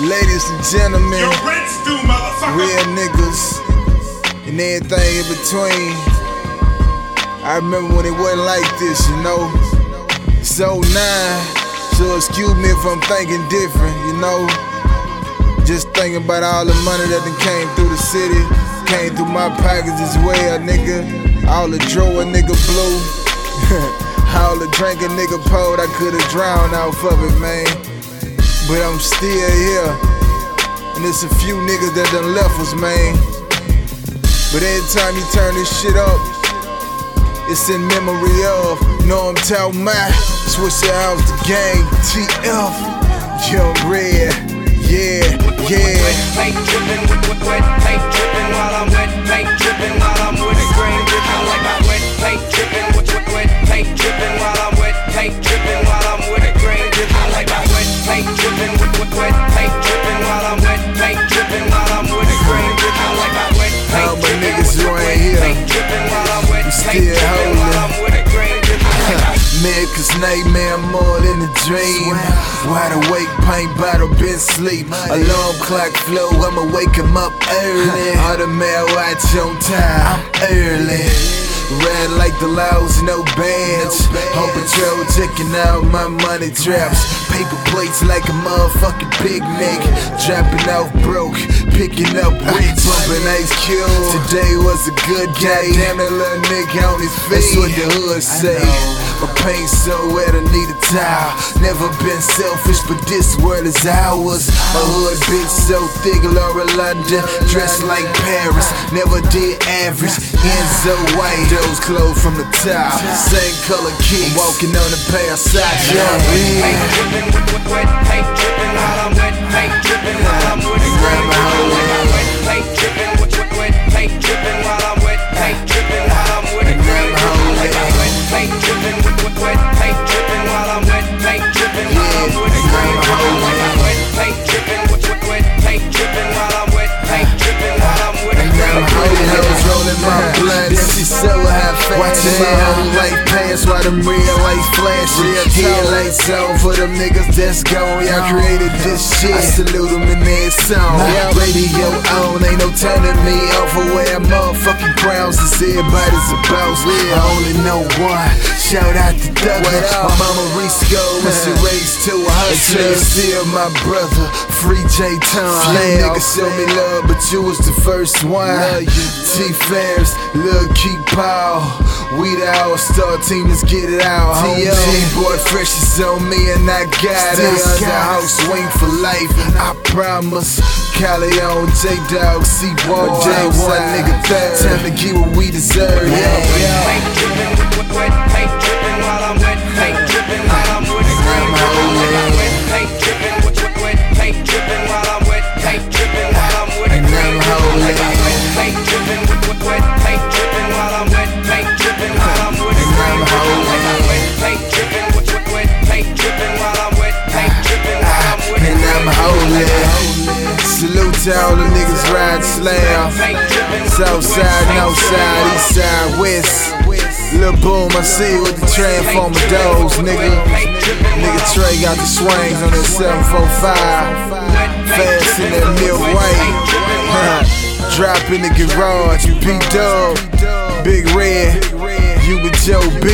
Ladies and gentlemen, due, real niggas, and everything in between. I remember when it wasn't like this, you know. So nine, so excuse me if I'm thinking different, you know. Just thinking about all the money that done came through the city, came through my pockets as well, nigga. All the draw a nigga blew, all the drink a nigga poured, I could've drowned off of it, man. But I'm still here. And there's a few niggas that done left us, man. But every time you turn this shit up, it's in memory of. I'm talking about. Switch it out the gang. TF. Young Red. Yeah, yeah. Paint dripping, paint dripping while I'm wet, paint dripping while I'm nightmare more than a dream. Wide awake, paint bottle, been sleep. Alarm clock flow, I'ma wake him up early. Automatic watch on time, I'm early. Red like the laws, no bands. Home patrol checking out my money traps. Paper plates like a motherfucking picnic. Dropping off broke, picking up rich. Bumping Ice Cube. Today was a good day. Damn that little nigga on his face. That's what the hood say. My pain so wet, I need a towel. Never been selfish, but this world is ours. My hood bitch so thick, Lauren London. Dressed like Paris, never did average. Enzo white, those clothes from the top. Same color key. Walking on the pass side, young paint dripping, wet, wet, wet paint dripping while I'm wet, paint dripping while I'm with Watching my whole life pass while them real lights flashing. Headlights on for them niggas that's gone. Y'all created this shit. I salute them in their song. Radio on, ain't no turning me off for where motherfucking crowns is. Everybody's a boss. I only know one. Shout out to Douglas. My mama Risco when she raised to a hustler. Still my brother, Free J Tom. Niggas show me love, but you was the first one. T Ferris, Lil Keep Paul. We the all star team, let's get it out. T boy, fresh is on me, and I got it. Under house swing for life, I promise. Cali on J Dog, C Boy, J one nigga third. Time to get what we deserve. Yeah, yeah. paint dripping, wet, wet, wet paint dripping while I'm wet, all the niggas ride slam. South side, north side, east side, west. Lil Boom, I see you with the transformer doors, nigga. Nigga Trey got the swings on that 745. Fast in that milk white. Drop in the garage, you P Dub. Big Red, you with Joe B.